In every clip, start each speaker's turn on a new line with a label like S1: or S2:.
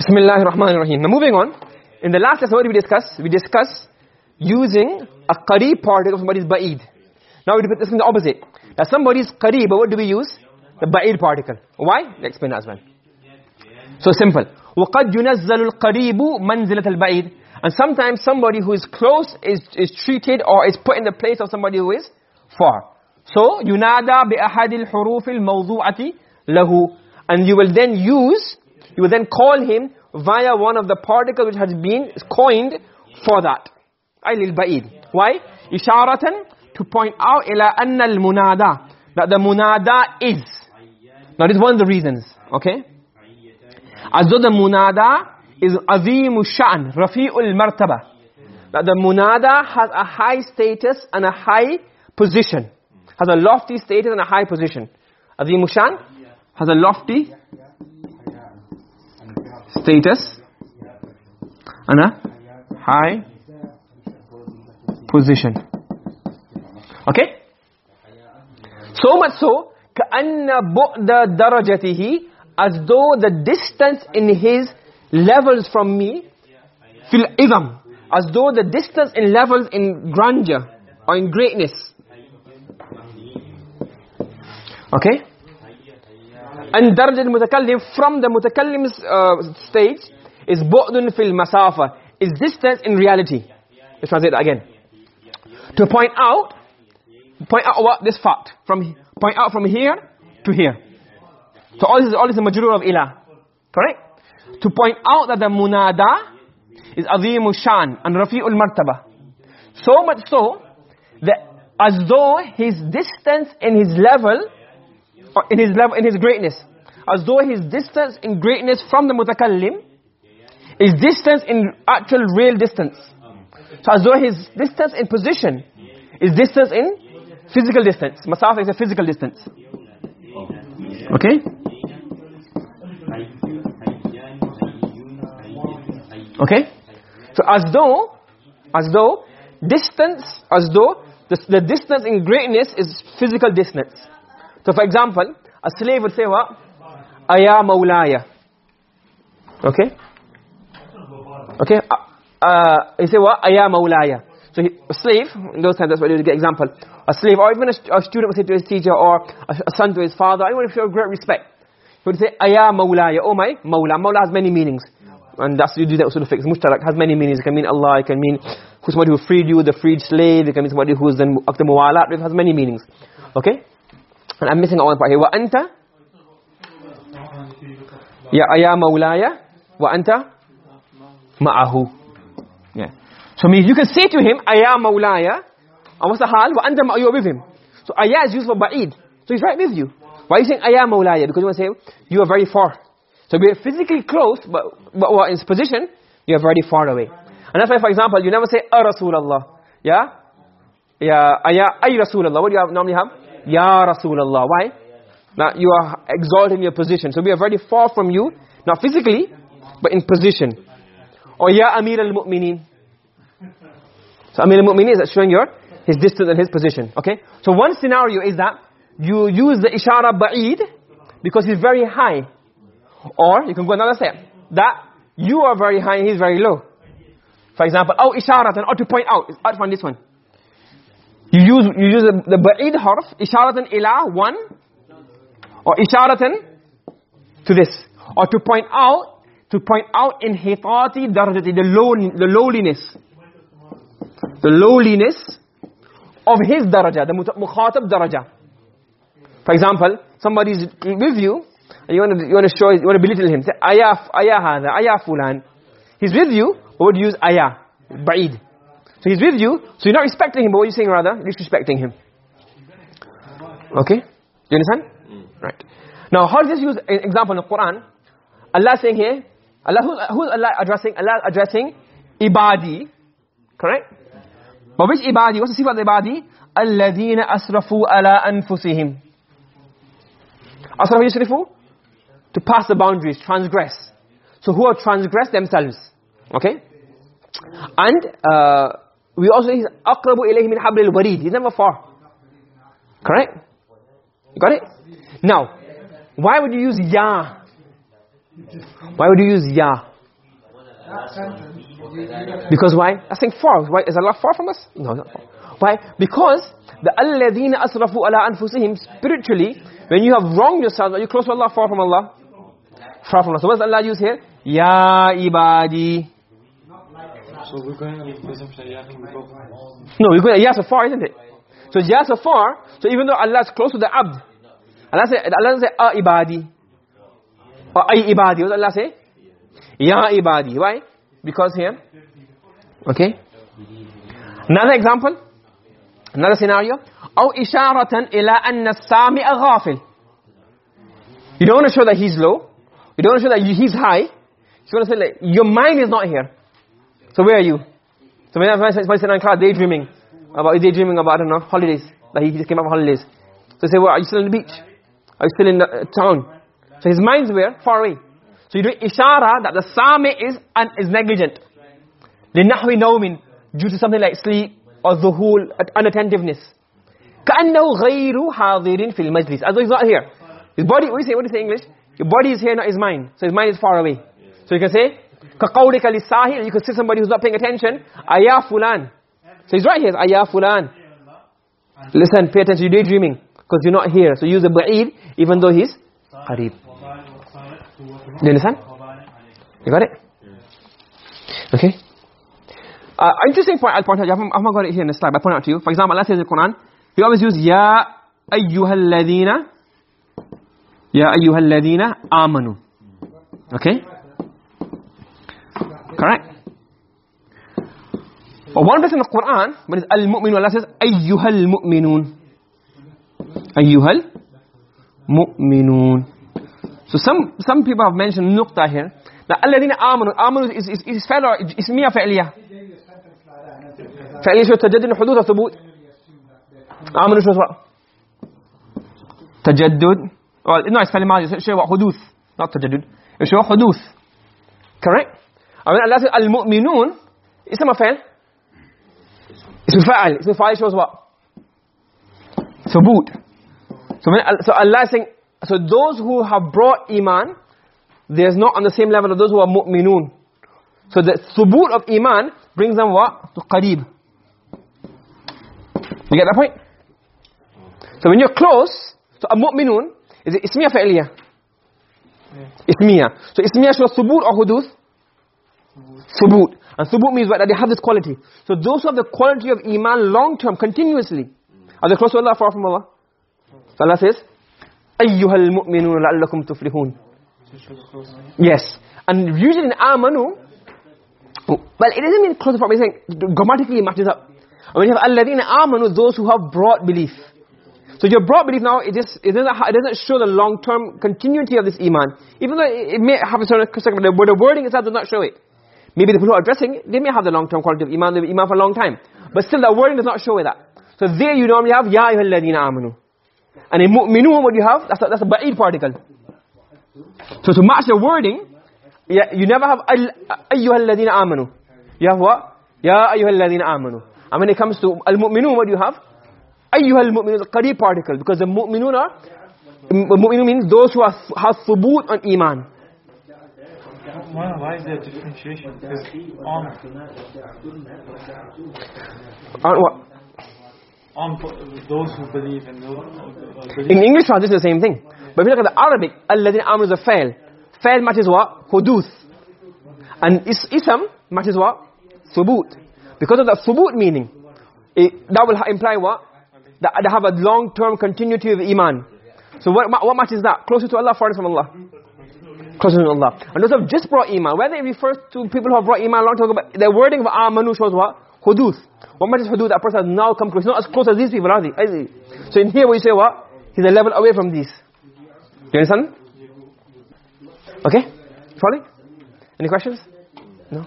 S1: Bismillahir Rahmanir Rahim. Now moving on. In the last lesson what did we discuss? We discussed using a qareeb particle of somebody's ba'id. Now we do this in the opposite. Now somebody's qareeb, but what do we use? The ba'id particle. Why? Let's explain as well. So simple. وَقَدْ يُنَزَّلُ الْقَرِيبُ مَنْزِلَةَ الْبَعِيدِ And sometimes somebody who is close is, is treated or is put in the place of somebody who is far. So, يُنَادَى بِأَحَدِ الْحُرُوفِ الْمَوْضُوعَةِ لَهُ And you will then use, you will then call him via one of the particles which has been coined for that. Ailil ba'id. Why? Isharatan to point out ila anna al munada that the munada is. Now this is one of the reasons okay? As though the munada is azim sha'n rafi'ul martaba. That the munada has a high status and a high position. Has a lofty status and a high position. Azimush'an has a lofty status and a high position. Okay? So much so, كأن بعد درجته as though the distance in his levels from me fil idam as though the distance in levels in grandeur or in greatness okay And darajat mutakallim from the mutakallim's uh, stage is bu'dun fil masafa is distance in reality. Let's translate that again. To point out point out what this fact from point out from here to here. So all this is all this is majrur of ilah. Correct? To point out that the munada is azimu shan and rafi'ul martaba. So much so that as though his distance in his level in his level in his greatness. As though his distance in greatness from the mutakallim is distance in actual real distance. So as though his distance in position is distance in physical distance. Masafa is a physical distance. Okay? Okay? So as though as though distance as though the, the distance in greatness is physical distance so for example a slave would say what? Aya maulaya. Okay? Okay? Uh, uh he say what? Aya maulaya. So he, a slave in those times that's what you get example. A slave or even a, a, student would say to his teacher or a, a son to his father anyone show great respect. He would say aya maulaya. Oh my maula. Maula has many meanings. And that's you do that usul fiqh mushtarak has many meanings. It can mean Allah it can mean who's somebody who freed you the freed slave. It can mean somebody who's then akta muwalat it has many meanings. Okay and I'm missing one part here. Anta? Ya maulaya? Wa anta? Ma'ahu. Yeah. So means you can say to him aya maulaya. And what's the hal? Wa anta ma'ahu with him. So aya is used for ba'id. So he's right with you. Why are you saying aya maulaya? Because you want to say you are very far. So we are physically close but but in position? You are very far away. And that's why for example you never say a rasulullah. Yeah? Yeah. Aya ay rasulullah. What do you have, normally have ya rasulullah why now you are exalting your position. So we are very far from you, not physically, but in position. Or ya Amir al-Mu'minin. So Amir al-Mu'minin is showing your his distance and his position. Okay? So one scenario is that you use the ishara ba'id because he's very high. Or you can go another step. That you are very high and he's very low. For example, oh isharatan, or to point out. It's out from this one. You use, you use the, the ba'id harf, isharatan ila, one, or isharatan to this or to point out to point out in hitati darajati the low the lowliness the lowliness of his daraja the mukhatab daraja. For example somebody is with you and you want to you want to show you want to belittle him say ayah ayah hada ayah fulan. He's with you would use ayah ba'id so he's with you so you're not respecting him but what are you saying rather disrespecting him okay you understand Right. Now, how does this use an example in the Quran? Allah saying here, Allah, who's, who's Allah addressing? Allah addressing ibadi. Correct? But which ibadi? What's the sifat of ibadi? الَّذِينَ أَسْرَفُوا عَلَىٰ أَنفُسِهِمْ أَسْرَفُوا يُسْرِفُوا? To pass the boundaries, transgress. So who are transgress themselves. Okay? And uh, we also he's aqrabu ilayhi min hablil warid. He's never far. Correct? You got it? Now why would you use ya? Why would you use ya? Because why? I think far. Why is allah far from us? No not far. Why? Because the alladhina asrafu ala anfusihim spiritually when you have wronged yourself are you close to allah far from allah? Far from allah. So what does allah use here? Ya ibadi.
S2: So we're going on the presumption that yeah, we go.
S1: No, we're going Ya so far, isn't it? So Ya so far, so even though Allah is close to the abd, Allah say, Allah say, A ibadi. Or Ay ibadi. What does Allah say? Ya ibadi. Why? Because here, okay. Another example, another scenario. أو إشارة إلى أن السامع غافل. You don't want to show that he's low. You don't want to show that you- he's high. You want to say like, your mind is not here. So where are you? So when I somebody sitting in class daydreaming about daydreaming about I don't know holidays. Like he just came up on holidays. So they say, well, are you still on the beach? Are you still in the uh, town? So his mind's where? Far away. So you do ishara that the sami is un, is negligent. لنحو نوم due to something like sleep or dhuhul, unattentiveness. كأنه غير حاضر في المجلس. As though he's not here. His body, what do you say? What do you say in English? Your body is here, not his mind. So his mind is far away. So you can say, كقولك للساهل, you can say somebody who's not paying attention, أيا فلان. So he's right here, أيا فلان. Listen, pay attention, you're daydreaming. Because you're not here. So use the ba'id, even though he's qareeb. Do you understand? You got it? Okay. Uh, interesting point I'll point out. I haven't, I haven't got it here in the slide, but I point out to you. For example, Allah says in the Quran, He always use Ya ayyuhal ladina Ya ayyuhal ladina amanu. Okay? Correct? But one verse in the Quran, when it's al-mu'min, Allah says, ayyuhal mu'minun. Ayyuhal mu'minun. So some, some people have mentioned nukta here. Now, alladhina amanu. Amanu is, is, is fa'la, ismiya fa'liya. Fa'liya shows tajaddud hudud of thubut. Amanu shows what? Tajaddud. Well, no, it's fa'li maadi. It shows what? Huduth. Not tajaddud. Shu shows huduth. Correct? I when Allah says, Al-mu'minun, ism af'al. Ism fa'al. Ism fa'al shows what? Thubut. So, when, so Allah is saying, so those who have brought iman, they are not on the same level of those who are mu'minun. So the thubut of iman brings them what? To qareeb. You get that point? So when you're close, so a mu'minun, is it ismiya fa'iliya? Yeah. Ismiya. So ismiya shows thubut or huduth? Thubut. And thubut means what? That they have this quality. So those who have the quality of iman long term, continuously, are they close to Allah, far from Allah? So Allah says, أَيُّهَا الْمُؤْمِنُونَ لَعَلَّكُمْ تُفْلِحُونَ Yes. And usually in amanu, well, it doesn't mean close to property. It's saying grammatically it matches up. And when you have alladhina amanu, those who have brought belief. So your broad belief now, it just it doesn't it doesn't show the long term continuity of this iman. Even though it, it may have a certain but the, the wording itself does not show it. Maybe the people who are addressing they may have the long term quality of iman, the iman for a long time. But still the wording does not show that. So there you normally have ya ayyuhalladhina amanu. And in mu'minun what do you have, that's a, that's a ba'id particle. So to match the wording, you never have ayyuhalladhina amanu. You have what? Ya ayyuhalladhina amanu. And when it comes to al-mu'minun, what do you have? Ayyuhal mu'minun, qareeb particle. Because the mu'minun are, means those who have, have thubut on iman.
S2: Why, why is there differentiation? Because on,
S1: On what?
S2: on those who believe and those who believe.
S1: In English translation, it's the same thing. But if you look at the Arabic, alladhina amanu is a fail. Fail matches what? Huduth. And is, ism matches what? Thubut. Because of the thubut meaning, it, that will imply what? That they have a long-term continuity of iman. So what, what matches that? Closer to Allah, farther from Allah. Closer to Allah. And those who have just brought iman, whether it refers to people who have brought iman long time ago, the wording of amanu shows what? Huduth. What matches huduth? That person has now come close. He's not as close as these people, are they? Is he? So in here, we say what? He's a level away from these. Do You understand? Okay? Following? Any questions? No?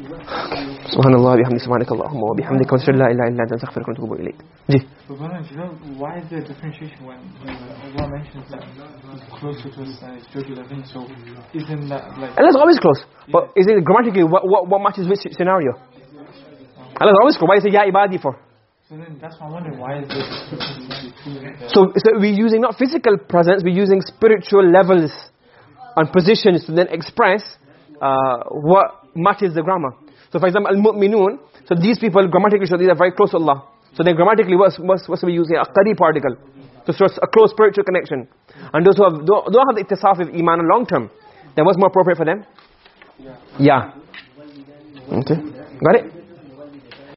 S1: Subhanallah, bihamdik, subhanakallahumma wa bihamdik, wa la ilaha
S2: illa anta astaghfiruka wa Why is there a differentiation when Allah mentions that closer to us and it's? So isn't that
S1: always close. But is it grammatically what what, what matches which scenario? Allah's always close. Why is it ya ibadi for?
S2: So then that's why I'm wondering why is
S1: So so we're using not physical presence, we're using spiritual levels and positions to then express uh, what matches the grammar. So for example, al-mu'minun, so these people grammatically show these are very close to Allah. So then grammatically what's, what's, what's we use here? A qari particle. To show a close spiritual connection. And those who have, don't, don't have the ittisaf of iman long term, then what's more appropriate for them? Yeah. Yeah. Okay. Got it?